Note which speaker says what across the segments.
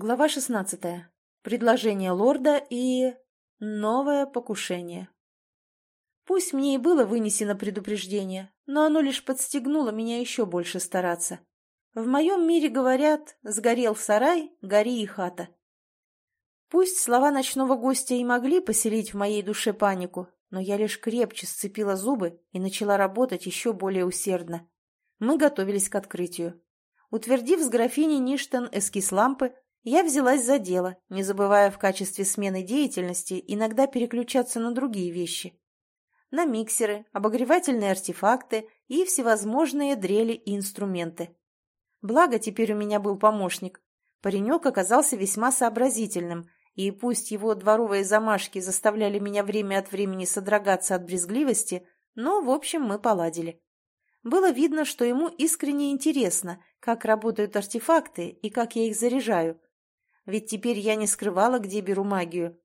Speaker 1: Глава 16. Предложение лорда и... новое покушение. Пусть мне и было вынесено предупреждение, но оно лишь подстегнуло меня еще больше стараться. В моем мире говорят «сгорел сарай, гори и хата». Пусть слова ночного гостя и могли поселить в моей душе панику, но я лишь крепче сцепила зубы и начала работать еще более усердно. Мы готовились к открытию. Утвердив с графиней Ништон эскиз лампы, я взялась за дело, не забывая в качестве смены деятельности иногда переключаться на другие вещи. На миксеры, обогревательные артефакты и всевозможные дрели и инструменты. Благо, теперь у меня был помощник. Паренек оказался весьма сообразительным, и пусть его дворовые замашки заставляли меня время от времени содрогаться от брезгливости, но, в общем, мы поладили. Было видно, что ему искренне интересно, как работают артефакты и как я их заряжаю, ведь теперь я не скрывала, где беру магию.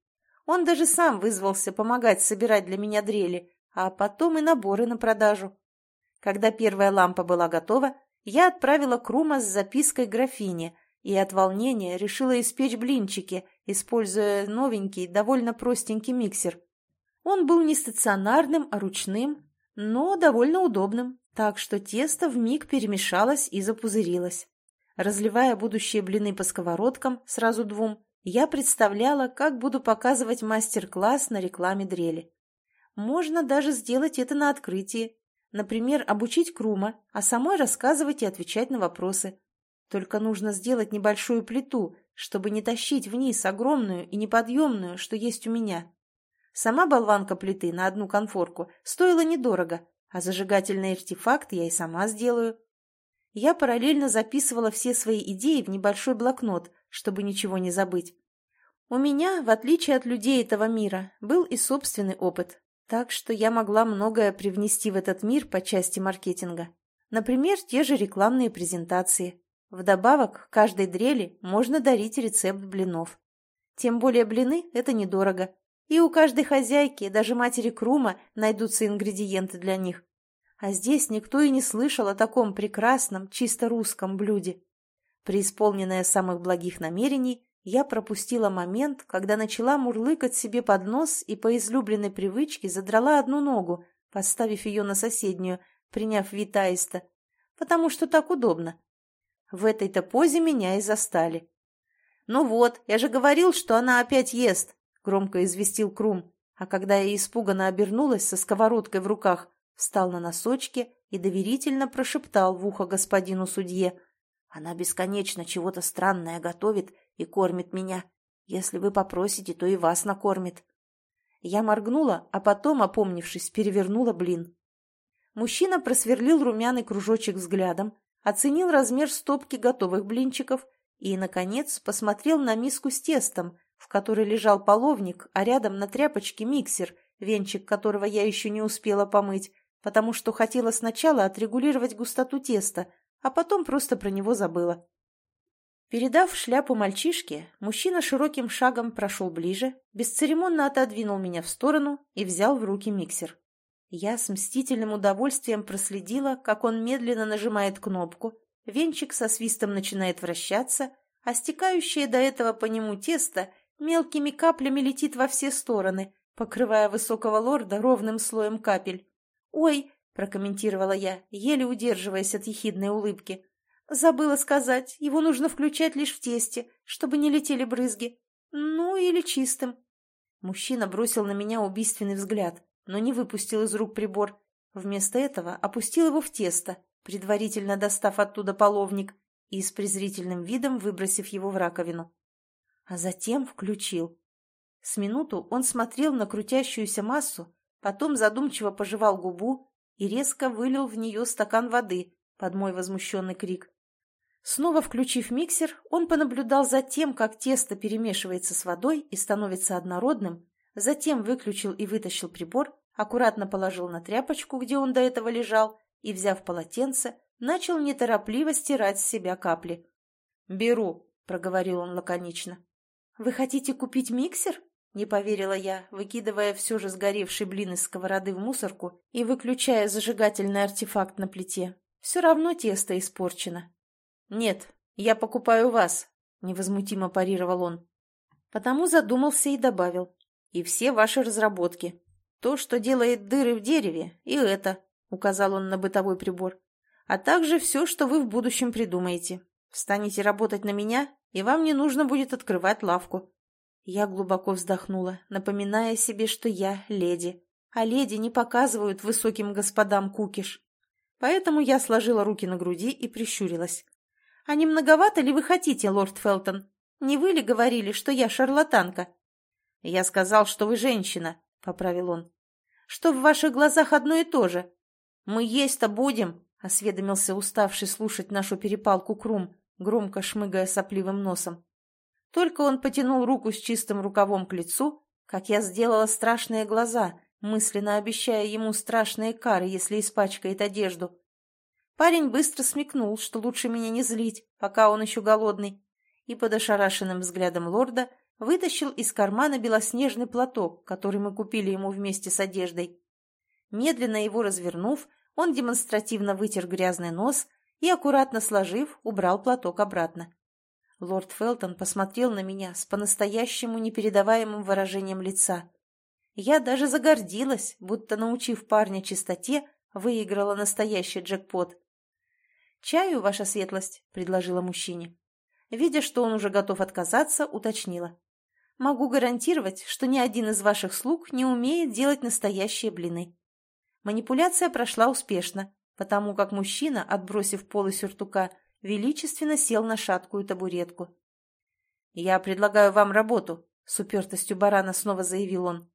Speaker 1: Он даже сам вызвался помогать собирать для меня дрели, а потом и наборы на продажу. Когда первая лампа была готова, я отправила Крума с запиской графине и от волнения решила испечь блинчики, используя новенький, довольно простенький миксер. Он был не стационарным, а ручным, но довольно удобным, так что тесто вмиг перемешалось и запузырилось. Разливая будущие блины по сковородкам, сразу двум, я представляла, как буду показывать мастер-класс на рекламе дрели. Можно даже сделать это на открытии. Например, обучить Крума, а самой рассказывать и отвечать на вопросы. Только нужно сделать небольшую плиту, чтобы не тащить вниз огромную и неподъемную, что есть у меня. Сама болванка плиты на одну конфорку стоила недорого, а зажигательный артефакт я и сама сделаю я параллельно записывала все свои идеи в небольшой блокнот, чтобы ничего не забыть. У меня, в отличие от людей этого мира, был и собственный опыт, так что я могла многое привнести в этот мир по части маркетинга. Например, те же рекламные презентации. Вдобавок, каждой дрели можно дарить рецепт блинов. Тем более блины – это недорого. И у каждой хозяйки, даже матери Крума, найдутся ингредиенты для них. А здесь никто и не слышал о таком прекрасном, чисто русском блюде. Преисполненная самых благих намерений, я пропустила момент, когда начала мурлыкать себе под нос и по излюбленной привычке задрала одну ногу, поставив ее на соседнюю, приняв вид аиста, потому что так удобно. В этой-то позе меня и застали. «Ну вот, я же говорил, что она опять ест», — громко известил Крум, а когда я испуганно обернулась со сковородкой в руках, встал на носочки и доверительно прошептал в ухо господину судье. «Она бесконечно чего-то странное готовит и кормит меня. Если вы попросите, то и вас накормит». Я моргнула, а потом, опомнившись, перевернула блин. Мужчина просверлил румяный кружочек взглядом, оценил размер стопки готовых блинчиков и, наконец, посмотрел на миску с тестом, в которой лежал половник, а рядом на тряпочке миксер, венчик которого я еще не успела помыть, потому что хотела сначала отрегулировать густоту теста, а потом просто про него забыла. Передав шляпу мальчишке, мужчина широким шагом прошел ближе, бесцеремонно отодвинул меня в сторону и взял в руки миксер. Я с мстительным удовольствием проследила, как он медленно нажимает кнопку, венчик со свистом начинает вращаться, а стекающее до этого по нему тесто мелкими каплями летит во все стороны, покрывая высокого лорда ровным слоем капель. «Ой», — прокомментировала я, еле удерживаясь от ехидной улыбки. «Забыла сказать, его нужно включать лишь в тесте, чтобы не летели брызги. Ну, или чистым». Мужчина бросил на меня убийственный взгляд, но не выпустил из рук прибор. Вместо этого опустил его в тесто, предварительно достав оттуда половник и с презрительным видом выбросив его в раковину. А затем включил. С минуту он смотрел на крутящуюся массу, Потом задумчиво пожевал губу и резко вылил в нее стакан воды под мой возмущенный крик. Снова включив миксер, он понаблюдал за тем, как тесто перемешивается с водой и становится однородным, затем выключил и вытащил прибор, аккуратно положил на тряпочку, где он до этого лежал, и, взяв полотенце, начал неторопливо стирать с себя капли. «Беру», — проговорил он лаконично. «Вы хотите купить миксер?» Не поверила я, выкидывая все же сгоревший блин из сковороды в мусорку и выключая зажигательный артефакт на плите. Все равно тесто испорчено. «Нет, я покупаю вас», — невозмутимо парировал он. Потому задумался и добавил. И все ваши разработки. То, что делает дыры в дереве, и это, указал он на бытовой прибор. А также все, что вы в будущем придумаете. Станете работать на меня, и вам не нужно будет открывать лавку. Я глубоко вздохнула, напоминая себе, что я леди, а леди не показывают высоким господам кукиш. Поэтому я сложила руки на груди и прищурилась. «А не многовато ли вы хотите, лорд Фелтон? Не вы ли говорили, что я шарлатанка?» «Я сказал, что вы женщина», — поправил он. «Что в ваших глазах одно и то же. Мы есть-то будем», — осведомился уставший слушать нашу перепалку Крум, громко шмыгая сопливым носом. Только он потянул руку с чистым рукавом к лицу, как я сделала страшные глаза, мысленно обещая ему страшные кары, если испачкает одежду. Парень быстро смекнул, что лучше меня не злить, пока он еще голодный, и под ошарашенным взглядом лорда вытащил из кармана белоснежный платок, который мы купили ему вместе с одеждой. Медленно его развернув, он демонстративно вытер грязный нос и, аккуратно сложив, убрал платок обратно. Лорд Фелтон посмотрел на меня с по-настоящему непередаваемым выражением лица. Я даже загордилась, будто, научив парня чистоте, выиграла настоящий джекпот. «Чаю, ваша светлость», — предложила мужчине. Видя, что он уже готов отказаться, уточнила. «Могу гарантировать, что ни один из ваших слуг не умеет делать настоящие блины». Манипуляция прошла успешно, потому как мужчина, отбросив полы сюртука, величественно сел на шаткую табуретку. «Я предлагаю вам работу», — с упертостью барана снова заявил он.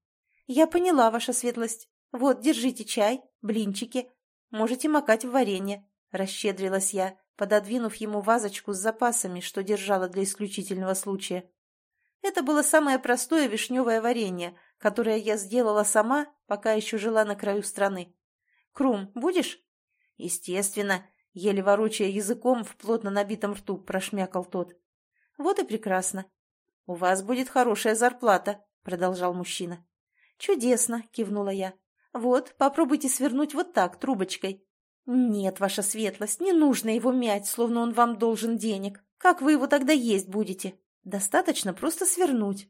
Speaker 1: «Я поняла, ваша светлость. Вот, держите чай, блинчики. Можете макать в варенье», — расщедрилась я, пододвинув ему вазочку с запасами, что держала для исключительного случая. Это было самое простое вишневое варенье, которое я сделала сама, пока еще жила на краю страны. «Крум, будешь?» «Естественно», — еле ворочая языком в плотно набитом рту, прошмякал тот. «Вот и прекрасно. У вас будет хорошая зарплата», — продолжал мужчина. «Чудесно», — кивнула я. «Вот, попробуйте свернуть вот так, трубочкой». «Нет, ваша светлость, не нужно его мять, словно он вам должен денег. Как вы его тогда есть будете? Достаточно просто свернуть».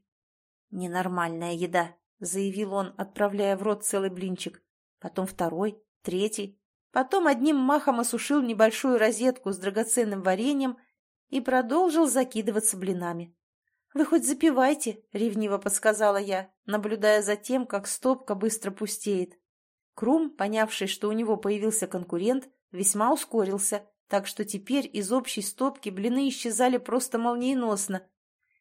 Speaker 1: «Ненормальная еда», — заявил он, отправляя в рот целый блинчик. Потом второй, третий. Потом одним махом осушил небольшую розетку с драгоценным вареньем и продолжил закидываться блинами. «Вы хоть запивайте», — ревниво подсказала я, наблюдая за тем, как стопка быстро пустеет. Крум, понявший, что у него появился конкурент, весьма ускорился, так что теперь из общей стопки блины исчезали просто молниеносно.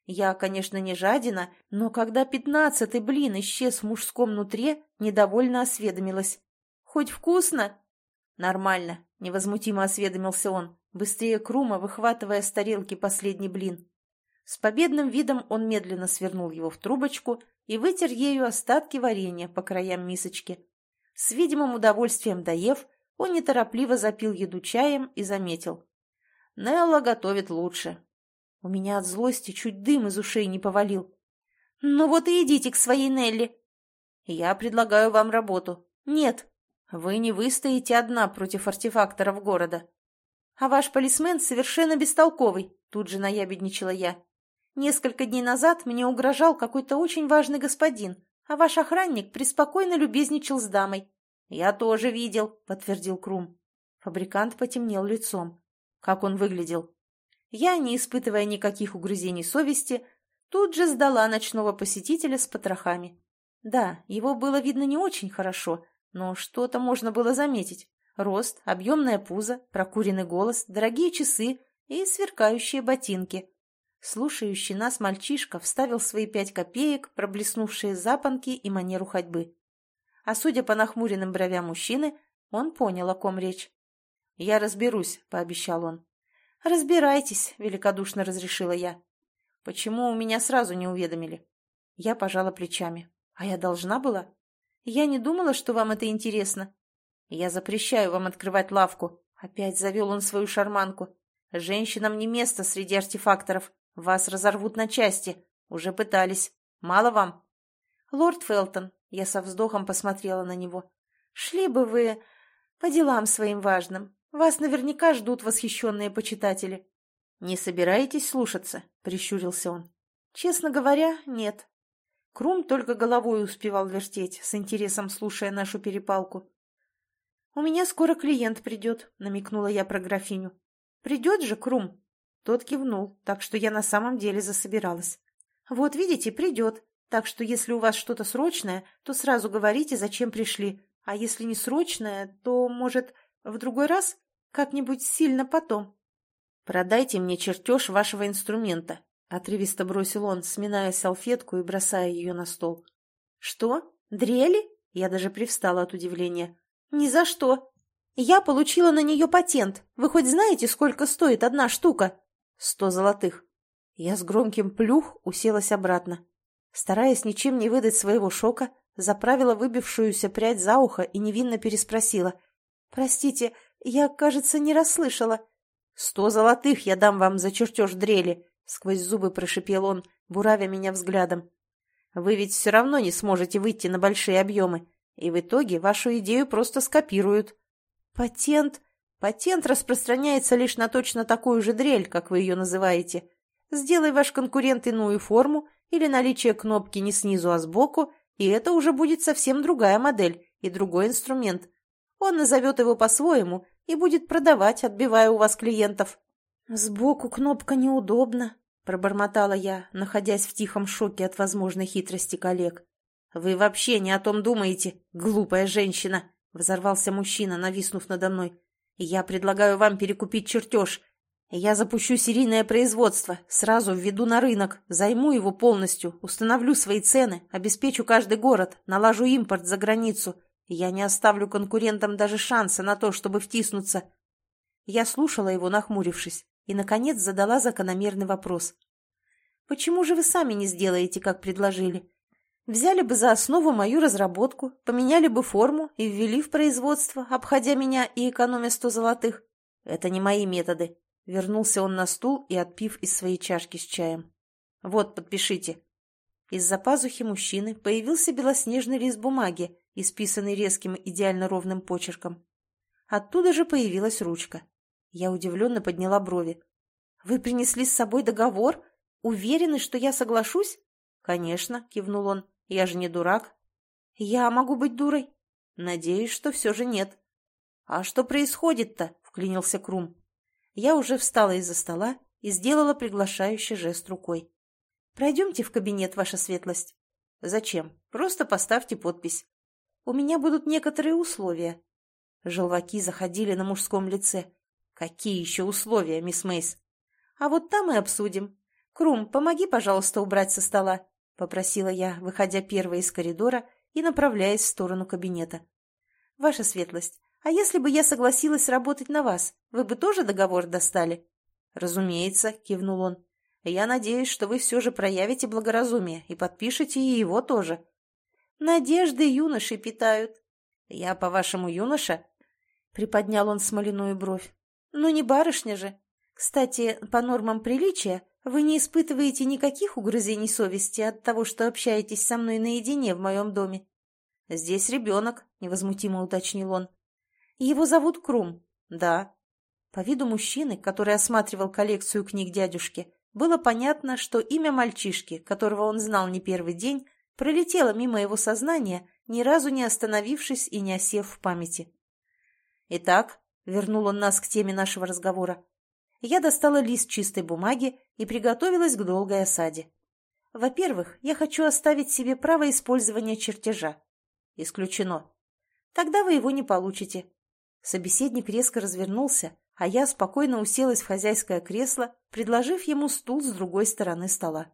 Speaker 1: Я, конечно, не жадина, но когда пятнадцатый блин исчез в мужском нутре, недовольно осведомилась. Хоть вкусно?» «Нормально», — невозмутимо осведомился он, быстрее Крума выхватывая с тарелки последний блин. С победным видом он медленно свернул его в трубочку и вытер ею остатки варенья по краям мисочки. С видимым удовольствием доев, он неторопливо запил еду чаем и заметил. «Нелла готовит лучше». У меня от злости чуть дым из ушей не повалил. «Ну вот и идите к своей Нелли». «Я предлагаю вам работу». «Нет, вы не выстоите одна против артефакторов города. А ваш полисмен совершенно бестолковый, тут же наябедничала я. Несколько дней назад мне угрожал какой-то очень важный господин, а ваш охранник преспокойно любезничал с дамой. Я тоже видел, подтвердил Крум. Фабрикант потемнел лицом. Как он выглядел? Я, не испытывая никаких угрызений совести, тут же сдала ночного посетителя с потрохами. Да, его было видно не очень хорошо, но что-то можно было заметить. Рост, объемное пузо, прокуренный голос, дорогие часы и сверкающие ботинки. Слушающий нас мальчишка вставил свои пять копеек, проблеснувшие запонки и манеру ходьбы. А судя по нахмуренным бровям мужчины, он понял, о ком речь. «Я разберусь», — пообещал он. «Разбирайтесь», — великодушно разрешила я. «Почему у меня сразу не уведомили?» Я пожала плечами. «А я должна была?» Я не думала, что вам это интересно. Я запрещаю вам открывать лавку. Опять завел он свою шарманку. Женщинам не место среди артефакторов. Вас разорвут на части. Уже пытались. Мало вам? Лорд Фелтон, я со вздохом посмотрела на него. Шли бы вы по делам своим важным. Вас наверняка ждут восхищенные почитатели. «Не собираетесь слушаться?» — прищурился он. «Честно говоря, нет». Крум только головой успевал вертеть, с интересом слушая нашу перепалку. «У меня скоро клиент придет», — намекнула я про графиню. «Придет же, Крум?» Тот кивнул, так что я на самом деле засобиралась. «Вот видите, придет. Так что если у вас что-то срочное, то сразу говорите, зачем пришли. А если не срочное, то, может, в другой раз? Как-нибудь сильно потом». «Продайте мне чертеж вашего инструмента», — отрывисто бросил он, сминая салфетку и бросая ее на стол. «Что? Дрели?» Я даже привстала от удивления. «Ни за что. Я получила на нее патент. Вы хоть знаете, сколько стоит одна штука?» «Сто золотых». Я с громким плюх уселась обратно. Стараясь ничем не выдать своего шока, заправила выбившуюся прядь за ухо и невинно переспросила. «Простите, я, кажется, не расслышала». «Сто золотых я дам вам за чертеж дрели», — сквозь зубы прошипел он, буравя меня взглядом. «Вы ведь все равно не сможете выйти на большие объемы, и в итоге вашу идею просто скопируют». «Патент? Патент распространяется лишь на точно такую же дрель, как вы ее называете. Сделай ваш конкурент иную форму или наличие кнопки не снизу, а сбоку, и это уже будет совсем другая модель и другой инструмент. Он назовет его по-своему и будет продавать, отбивая у вас клиентов. «Сбоку кнопка неудобна», — пробормотала я, находясь в тихом шоке от возможной хитрости коллег. «Вы вообще не о том думаете, глупая женщина!» — взорвался мужчина, нависнув надо мной. «Я предлагаю вам перекупить чертеж. Я запущу серийное производство, сразу введу на рынок, займу его полностью, установлю свои цены, обеспечу каждый город, налажу импорт за границу, я не оставлю конкурентам даже шанса на то, чтобы втиснуться. Я слушала его, нахмурившись, и, наконец, задала закономерный вопрос. «Почему же вы сами не сделаете, как предложили? Взяли бы за основу мою разработку, поменяли бы форму и ввели в производство, обходя меня и экономя сто золотых. Это не мои методы». Вернулся он на стул и отпив из своей чашки с чаем. «Вот, подпишите». Из-за пазухи мужчины появился белоснежный лист бумаги, исписанный резким идеально ровным почерком. Оттуда же появилась ручка. Я удивленно подняла брови. «Вы принесли с собой договор? Уверены, что я соглашусь?» «Конечно», — кивнул он. «Я же не дурак». «Я могу быть дурой?» «Надеюсь, что все же нет». «А что происходит-то?» — вклинился Крум. Я уже встала из-за стола и сделала приглашающий жест рукой. «Пройдемте в кабинет, ваша светлость». «Зачем? Просто поставьте подпись. У меня будут некоторые условия». Желваки заходили на мужском лице. «Какие еще условия, мисс Мейс?» «А вот там и обсудим. Крум, помоги, пожалуйста, убрать со стола», — попросила я, выходя первой из коридора и направляясь в сторону кабинета. «Ваша светлость, а если бы я согласилась работать на вас, вы бы тоже договор достали?» «Разумеется», — кивнул он. «Я надеюсь, что вы все же проявите благоразумие и подпишете и его тоже». Надежды юноши питают. Я, по-вашему, юноша? Приподнял он смоляную бровь. Ну, не барышня же. Кстати, по нормам приличия, вы не испытываете никаких угрызений совести от того, что общаетесь со мной наедине в моем доме. Здесь ребенок, невозмутимо уточнил он. Его зовут Крум. Да. По виду мужчины, который осматривал коллекцию книг дядюшки, было понятно, что имя мальчишки, которого он знал не первый день, пролетела мимо его сознания, ни разу не остановившись и не осев в памяти. «Итак», — вернул он нас к теме нашего разговора, я достала лист чистой бумаги и приготовилась к долгой осаде. Во-первых, я хочу оставить себе право использования чертежа. Исключено. Тогда вы его не получите. Собеседник резко развернулся, а я спокойно уселась в хозяйское кресло, предложив ему стул с другой стороны стола.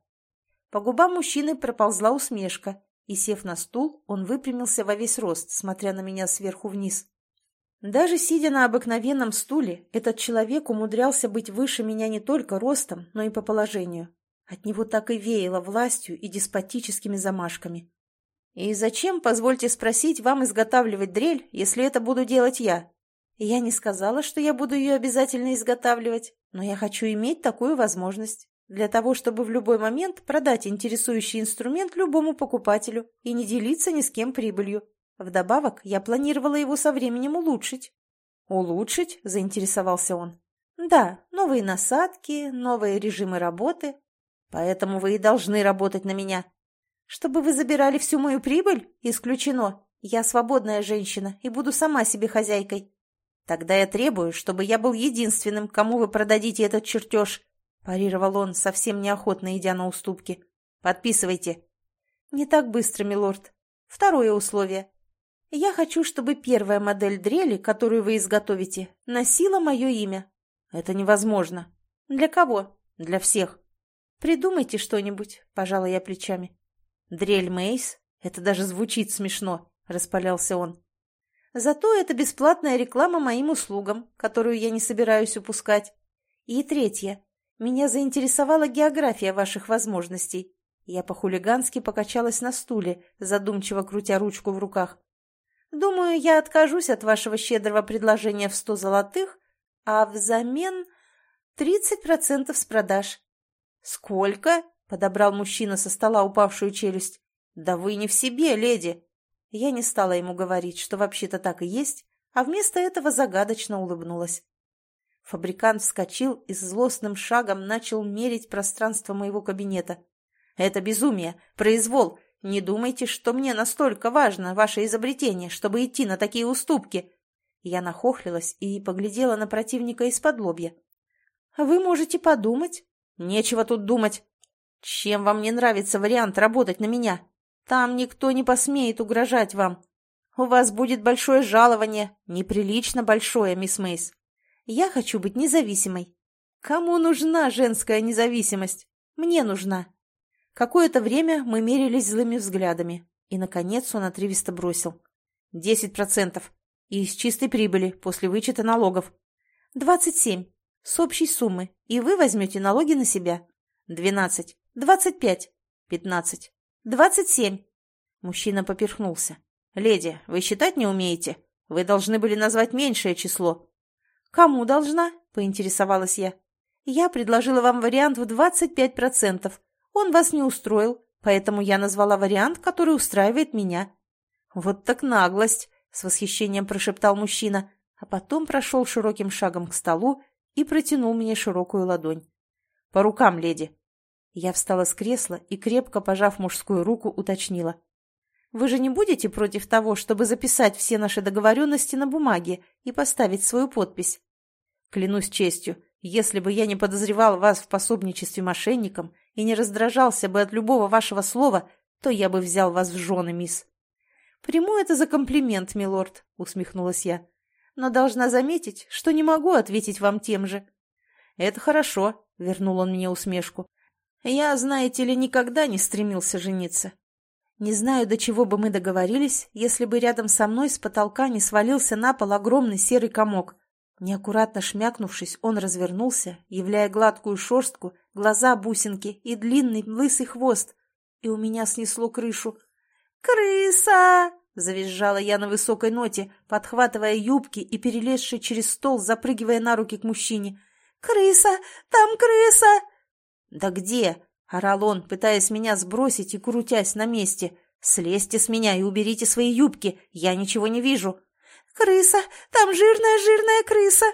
Speaker 1: По губам мужчины проползла усмешка, и, сев на стул, он выпрямился во весь рост, смотря на меня сверху вниз. Даже сидя на обыкновенном стуле, этот человек умудрялся быть выше меня не только ростом, но и по положению. От него так и веяло властью и деспотическими замашками. «И зачем, позвольте спросить, вам изготавливать дрель, если это буду делать я?» «Я не сказала, что я буду ее обязательно изготавливать, но я хочу иметь такую возможность для того, чтобы в любой момент продать интересующий инструмент любому покупателю и не делиться ни с кем прибылью. Вдобавок, я планировала его со временем улучшить. «Улучшить?» – заинтересовался он. Да, новые насадки, новые режимы работы. Поэтому вы и должны работать на меня. Чтобы вы забирали всю мою прибыль? Исключено. Я свободная женщина и буду сама себе хозяйкой. Тогда я требую, чтобы я был единственным, кому вы продадите этот чертеж. Парировал он, совсем неохотно идя на уступки. Подписывайте. Не так быстро, милорд. Второе условие. Я хочу, чтобы первая модель дрели, которую вы изготовите, носила мое имя. Это невозможно. Для кого? Для всех. Придумайте что-нибудь, пожала я плечами. Дрель Мейс? Это даже звучит смешно, распалялся он. Зато это бесплатная реклама моим услугам, которую я не собираюсь упускать. И третье. Меня заинтересовала география ваших возможностей. Я по-хулигански покачалась на стуле, задумчиво крутя ручку в руках. Думаю, я откажусь от вашего щедрого предложения в сто золотых, а взамен тридцать процентов с продаж. Сколько? Подобрал мужчина со стола упавшую челюсть. Да вы не в себе, леди. Я не стала ему говорить, что вообще-то так и есть, а вместо этого загадочно улыбнулась. Фабрикант вскочил и с злостным шагом начал мерить пространство моего кабинета. «Это безумие! Произвол! Не думайте, что мне настолько важно ваше изобретение, чтобы идти на такие уступки. Я нахохлилась и поглядела на противника из-под лобья. Вы можете подумать. Нечего тут думать. Чем вам не нравится вариант работать на меня? Там никто не посмеет угрожать вам. У вас будет большое жалование, неприлично большое, мисс Мейс. Я хочу быть независимой. Кому нужна женская независимость? Мне нужна. Какое-то время мы мерились злыми взглядами, и, наконец, он отрывисто бросил. «Десять процентов. И из чистой прибыли, после вычета налогов. Двадцать семь. С общей суммы. И вы возьмете налоги на себя. Двенадцать. Двадцать пять. Пятнадцать. Двадцать семь». Мужчина поперхнулся. «Леди, вы считать не умеете? Вы должны были назвать меньшее число». «Кому должна?» – поинтересовалась я. «Я предложила вам вариант в двадцать пять процентов. Он вас не устроил, поэтому я назвала вариант, который устраивает меня». «Вот так наглость!» — с восхищением прошептал мужчина, а потом прошел широким шагом к столу и протянул мне широкую ладонь. «По рукам, леди!» Я встала с кресла и, крепко пожав мужскую руку, уточнила. «Вы же не будете против того, чтобы записать все наши договоренности на бумаге и поставить свою подпись?» «Клянусь честью, если бы я не подозревал вас в пособничестве мошенникам и не раздражался бы от любого вашего слова, то я бы взял вас в жены, мисс». «Приму это за комплимент, милорд», — усмехнулась я. «Но должна заметить, что не могу ответить вам тем же». «Это хорошо», — вернул он мне усмешку. «Я, знаете ли, никогда не стремился жениться. Не знаю, до чего бы мы договорились, если бы рядом со мной с потолка не свалился на пол огромный серый комок. Неаккуратно шмякнувшись, он развернулся, являя гладкую шерстку, глаза бусинки и длинный лысый хвост. И у меня снесло крышу. «Крыса!» — завизжала я на высокой ноте, подхватывая юбки и перелезший через стол, запрыгивая на руки к мужчине. «Крыса! Там крыса!» «Да где?» — орал он, пытаясь меня сбросить и крутясь на месте. «Слезьте с меня и уберите свои юбки, я ничего не вижу!» «Крыса! Там жирная-жирная крыса!»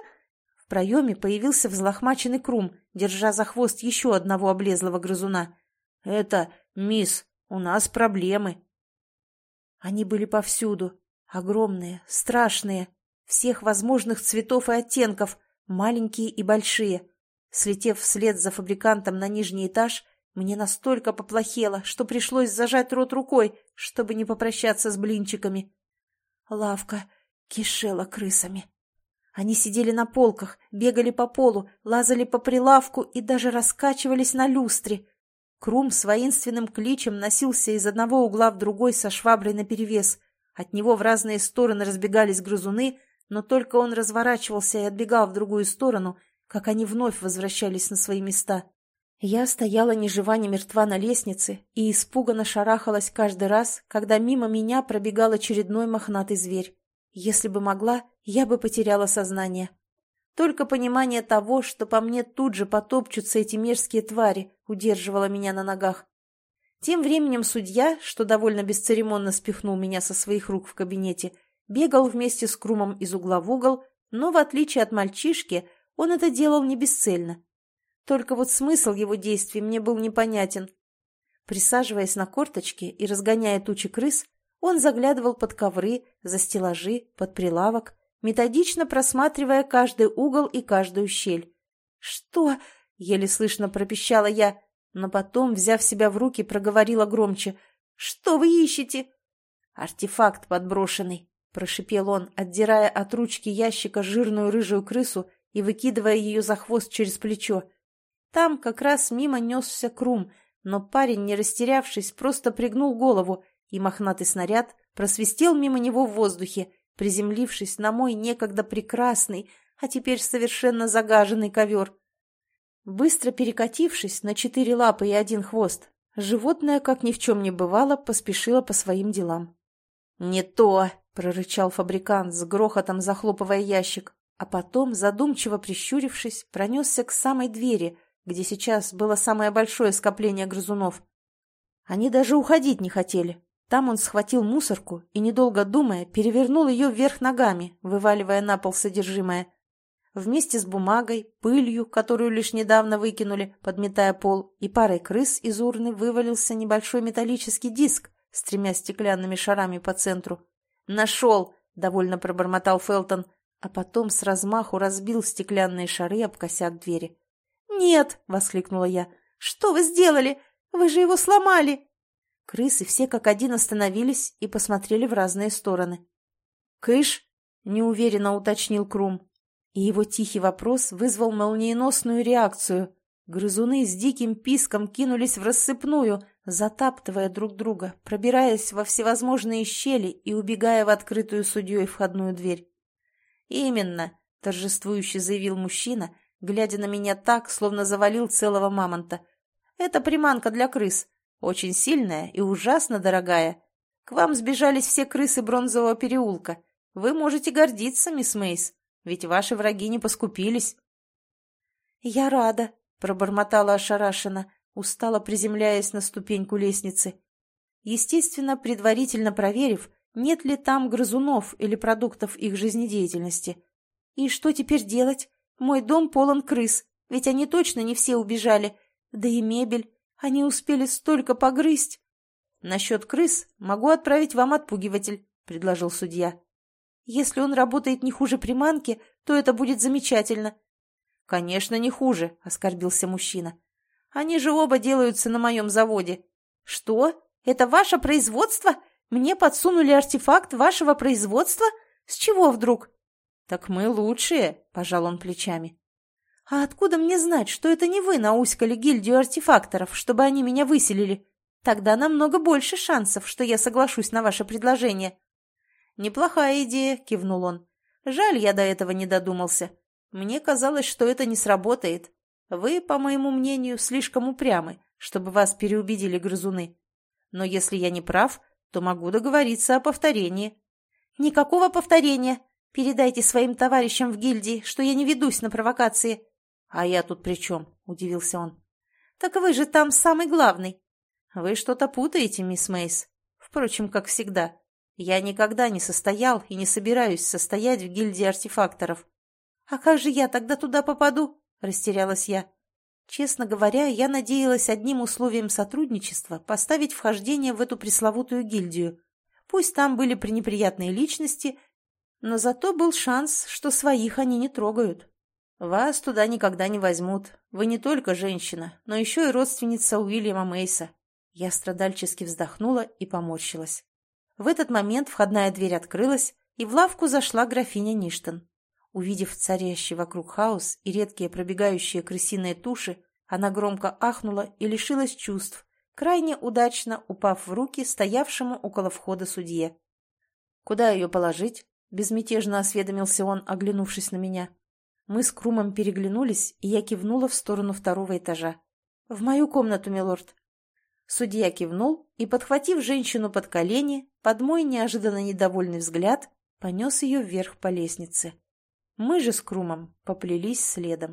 Speaker 1: В проеме появился взлохмаченный Крум, держа за хвост еще одного облезлого грызуна. «Это, мисс, у нас проблемы». Они были повсюду, огромные, страшные, всех возможных цветов и оттенков, маленькие и большие. Слетев вслед за фабрикантом на нижний этаж, мне настолько поплохело, что пришлось зажать рот рукой, чтобы не попрощаться с блинчиками. Лавка кишела крысами. Они сидели на полках, бегали по полу, лазали по прилавку и даже раскачивались на люстре. Крум с воинственным кличем носился из одного угла в другой со шваброй наперевес. От него в разные стороны разбегались грызуны, но только он разворачивался и отбегал в другую сторону, как они вновь возвращались на свои места. Я стояла ни ни мертва на лестнице и испуганно шарахалась каждый раз, когда мимо меня пробегал очередной мохнатый зверь. Если бы могла, я бы потеряла сознание. Только понимание того, что по мне тут же потопчутся эти мерзкие твари, удерживало меня на ногах. Тем временем судья, что довольно бесцеремонно спихнул меня со своих рук в кабинете, бегал вместе с Крумом из угла в угол, но, в отличие от мальчишки, Он это делал не бесцельно. Только вот смысл его действий мне был непонятен. Присаживаясь на корточки и разгоняя тучи крыс, он заглядывал под ковры, за стеллажи, под прилавок, методично просматривая каждый угол и каждую щель. «Что?» — еле слышно пропищала я, но потом, взяв себя в руки, проговорила громче. «Что вы ищете?» «Артефакт подброшенный», — прошипел он, отдирая от ручки ящика жирную рыжую крысу и выкидывая ее за хвост через плечо. Там как раз мимо несся Крум, но парень, не растерявшись, просто пригнул голову, и мохнатый снаряд просвистел мимо него в воздухе, приземлившись на мой некогда прекрасный, а теперь совершенно загаженный ковер. Быстро перекатившись на четыре лапы и один хвост, животное, как ни в чем не бывало, поспешило по своим делам. «Не то!» — прорычал фабрикант, с грохотом захлопывая ящик, а потом, задумчиво прищурившись, пронесся к самой двери, где сейчас было самое большое скопление грызунов. Они даже уходить не хотели, там он схватил мусорку и, недолго думая, перевернул ее вверх ногами, вываливая на пол содержимое. Вместе с бумагой, пылью, которую лишь недавно выкинули, подметая пол, и парой крыс из урны вывалился небольшой металлический диск с тремя стеклянными шарами по центру. «Нашел!» — довольно пробормотал Фелтон, а потом с размаху разбил стеклянные шары об косяк двери. «Нет!» — воскликнула я. «Что вы сделали? Вы же его сломали!» Крысы все как один остановились и посмотрели в разные стороны. «Кыш?» — неуверенно уточнил Крум. И его тихий вопрос вызвал молниеносную реакцию. Грызуны с диким писком кинулись в рассыпную, затаптывая друг друга, пробираясь во всевозможные щели и убегая в открытую судьей входную дверь. «Именно», — торжествующе заявил мужчина, глядя на меня так, словно завалил целого мамонта. «Это приманка для крыс. Очень сильная и ужасно дорогая. К вам сбежались все крысы Бронзового переулка. Вы можете гордиться, мисс Мейс, ведь ваши враги не поскупились. «Я рада», — пробормотала ошарашенно, устало приземляясь на ступеньку лестницы. Естественно, предварительно проверив, нет ли там грызунов или продуктов их жизнедеятельности. И что теперь делать? Мой дом полон крыс, ведь они точно не все убежали. Да и мебель. Они успели столько погрызть. Насчет крыс могу отправить вам отпугиватель, предложил судья. Если он работает не хуже приманки, то это будет замечательно. Конечно, не хуже, оскорбился мужчина. Они же оба делаются на моем заводе. Что? Это ваше производство? Мне подсунули артефакт вашего производства? С чего вдруг? Так мы лучшие, пожал он плечами. «А откуда мне знать, что это не вы науськали гильдию артефакторов, чтобы они меня выселили? Тогда намного больше шансов, что я соглашусь на ваше предложение». «Неплохая идея», — кивнул он. «Жаль, я до этого не додумался. Мне казалось, что это не сработает. Вы, по моему мнению, слишком упрямы, чтобы вас переубедили грызуны. Но если я не прав, то могу договориться о повторении». «Никакого повторения. Передайте своим товарищам в гильдии, что я не ведусь на провокации. «А я тут при чем?» – удивился он. «Так вы же там самый главный». «Вы что-то путаете, мисс Мейс. Впрочем, как всегда. Я никогда не состоял и не собираюсь состоять в гильдии артефакторов». «А как же я тогда туда попаду?» – растерялась я. Честно говоря, я надеялась одним условием сотрудничества поставить вхождение в эту пресловутую гильдию. Пусть там были пренеприятные личности, но зато был шанс, что своих они не трогают. «Вас туда никогда не возьмут. Вы не только женщина, но еще и родственница Уильяма Мейса». Я страдальчески вздохнула и поморщилась. В этот момент входная дверь открылась, и в лавку зашла графиня Ништон. Увидев царящий вокруг хаос и редкие пробегающие крысиные туши, она громко ахнула и лишилась чувств, крайне удачно упав в руки стоявшему около входа судье. «Куда ее положить?» — безмятежно осведомился он, оглянувшись на меня. Мы с Крумом переглянулись, и я кивнула в сторону второго этажа. «В мою комнату, милорд». Судья кивнул и, подхватив женщину под колени, под мой неожиданно недовольный взгляд, понес ее вверх по лестнице. Мы же с Крумом поплелись следом.